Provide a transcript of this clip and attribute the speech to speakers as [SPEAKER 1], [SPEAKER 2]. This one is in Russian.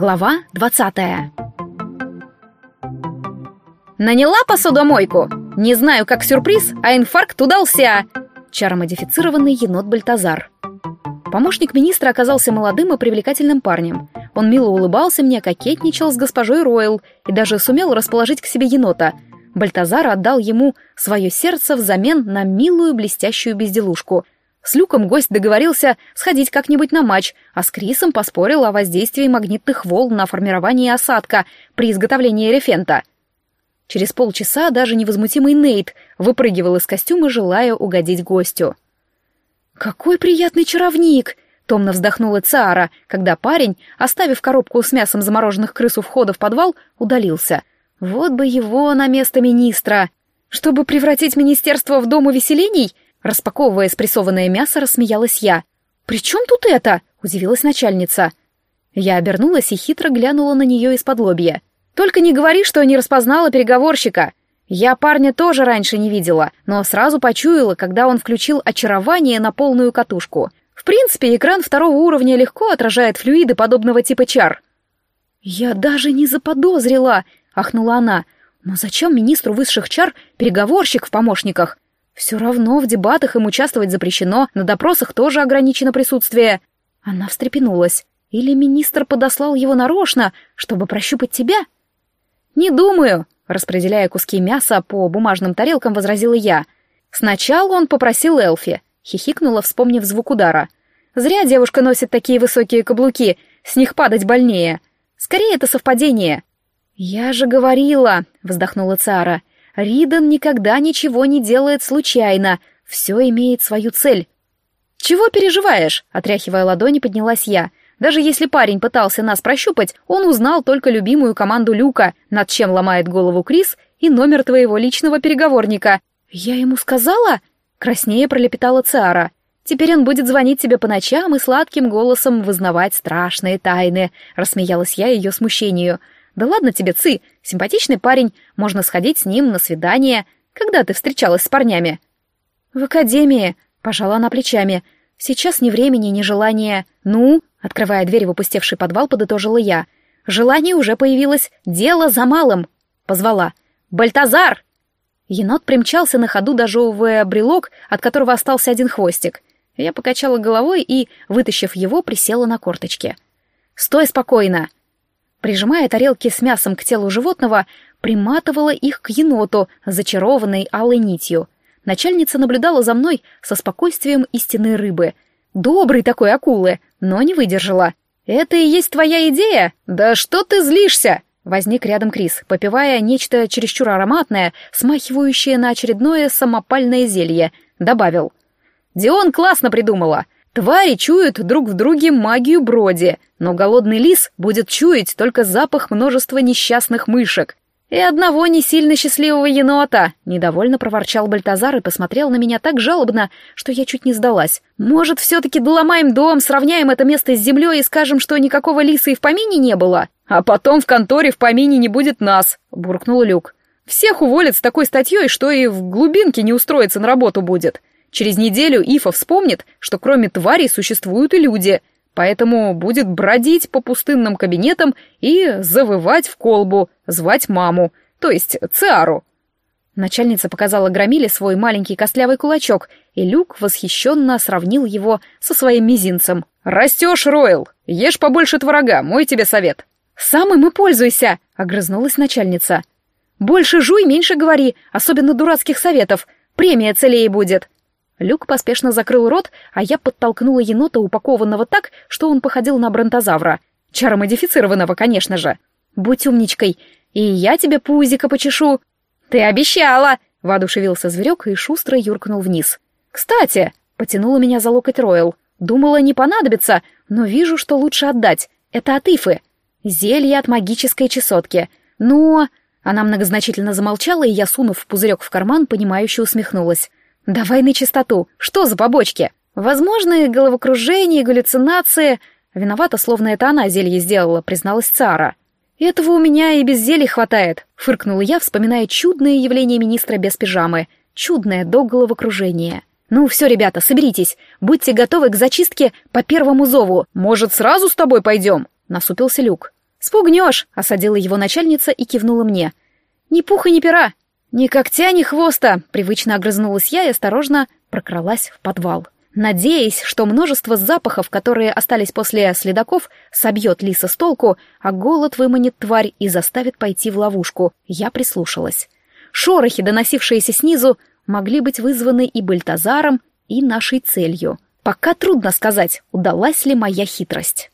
[SPEAKER 1] Глава двадцатая. Наняла посудомойку? Не знаю, как сюрприз, а инфаркт удался. Чаромодифицированный енот Бальтазар. Помощник министра оказался молодым и привлекательным парнем. Он мило улыбался мне, кокетничал с госпожой Ройл и даже сумел расположить к себе енота. Бальтазар отдал ему свое сердце взамен на милую блестящую безделушку — с Люком гость договорился сходить как-нибудь на матч, а с Крисом поспорил о воздействии магнитных волн на формирование осадка при изготовлении рефента. Через полчаса даже невозмутимый Нейт выпрыгивал из костюма, желая угодить гостю. «Какой приятный чаровник!» — томно вздохнула Циара, когда парень, оставив коробку с мясом замороженных крыс у входа в подвал, удалился. «Вот бы его на место министра! Чтобы превратить министерство в дом увеселений!» Распаковывая спрессованное мясо, рассмеялась я. «При чем тут это?» — удивилась начальница. Я обернулась и хитро глянула на нее из-под лобья. «Только не говори, что не распознала переговорщика. Я парня тоже раньше не видела, но сразу почуяла, когда он включил очарование на полную катушку. В принципе, экран второго уровня легко отражает флюиды подобного типа чар». «Я даже не заподозрила!» — ахнула она. «Но зачем министру высших чар переговорщик в помощниках? Все равно в дебатах им участвовать запрещено, на допросах тоже ограничено присутствие. Она встрепенулась. Или министр подослал его нарочно, чтобы прощупать тебя? Не думаю, распределяя куски мяса по бумажным тарелкам, возразила я. Сначала он попросил Элфи, хихикнула, вспомнив звук удара. Зря девушка носит такие высокие каблуки, с них падать больнее. Скорее, это совпадение. Я же говорила, вздохнула Цара. Ридан никогда ничего не делает случайно, все имеет свою цель. «Чего переживаешь?» — отряхивая ладони, поднялась я. «Даже если парень пытался нас прощупать, он узнал только любимую команду Люка, над чем ломает голову Крис, и номер твоего личного переговорника». «Я ему сказала?» — краснее пролепетала Циара. «Теперь он будет звонить тебе по ночам и сладким голосом вызнавать страшные тайны», — рассмеялась я ее смущению. «Да ладно тебе, Ци, симпатичный парень, можно сходить с ним на свидание. Когда ты встречалась с парнями?» «В академии», — пожала она плечами. «Сейчас ни времени, ни желания. Ну?» — открывая дверь в опустевший подвал, подытожила я. «Желание уже появилось. Дело за малым!» — позвала. «Бальтазар!» Енот примчался на ходу, дожевывая брелок, от которого остался один хвостик. Я покачала головой и, вытащив его, присела на корточки. «Стой спокойно!» Прижимая тарелки с мясом к телу животного, приматывала их к еноту, зачарованной алой нитью. Начальница наблюдала за мной со спокойствием истинной рыбы. Доброй такой акулы, но не выдержала. «Это и есть твоя идея? Да что ты злишься?» Возник рядом Крис, попивая нечто чересчур ароматное, смахивающее на очередное самопальное зелье. Добавил. «Дион классно придумала. Твари чуют друг в друге магию броди, но голодный лис будет чуять только запах множества несчастных мышек. И одного не сильно счастливого енота, недовольно проворчал Бальтазар и посмотрел на меня так жалобно, что я чуть не сдалась. Может, все-таки доломаем дом, сравняем это место с землей и скажем, что никакого лиса и в помине не было? А потом в конторе в помине не будет нас, буркнул Люк. Всех уволят с такой статьей, что и в глубинке не устроиться на работу будет. Через неделю Ифа вспомнит, что кроме тварей существуют и люди, поэтому будет бродить по пустынным кабинетам и завывать в колбу, звать маму, то есть Циару. Начальница показала Громиле свой маленький костлявый кулачок, и Люк восхищенно сравнил его со своим мизинцем. «Растешь, Ройл! Ешь побольше творога, мой тебе совет!» «Самым и пользуйся!» — огрызнулась начальница. «Больше жуй, меньше говори, особенно дурацких советов. Премия целее будет!» Люк поспешно закрыл рот, а я подтолкнула енота, упакованного так, что он походил на бронтозавра. Чаромодифицированного, конечно же. «Будь умничкой, и я тебе пузико почешу». «Ты обещала!» — воодушевился зверек и шустро юркнул вниз. «Кстати!» — потянула меня за локоть Ройл. «Думала, не понадобится, но вижу, что лучше отдать. Это от Ифы. Зелье от магической чесотки. Но...» Она многозначительно замолчала, и я, сунув пузырек в карман, понимающе усмехнулась. «Давай на чистоту. Что за побочки? Возможные головокружения, галлюцинации...» Виновата, словно это она зелье сделала, призналась Цара. «Этого у меня и без зелий хватает», — фыркнула я, вспоминая чудное явление министра без пижамы. Чудное до головокружения. «Ну все, ребята, соберитесь. Будьте готовы к зачистке по первому зову. Может, сразу с тобой пойдем?» — насупился Люк. «Спугнешь!» — осадила его начальница и кивнула мне. «Ни пуха, ни пера!» «Ни когтя, ни хвоста!» — привычно огрызнулась я и осторожно прокралась в подвал. Надеясь, что множество запахов, которые остались после следаков, собьет лиса с толку, а голод выманит тварь и заставит пойти в ловушку, я прислушалась. Шорохи, доносившиеся снизу, могли быть вызваны и Бальтазаром, и нашей целью. Пока трудно сказать, удалась ли моя хитрость.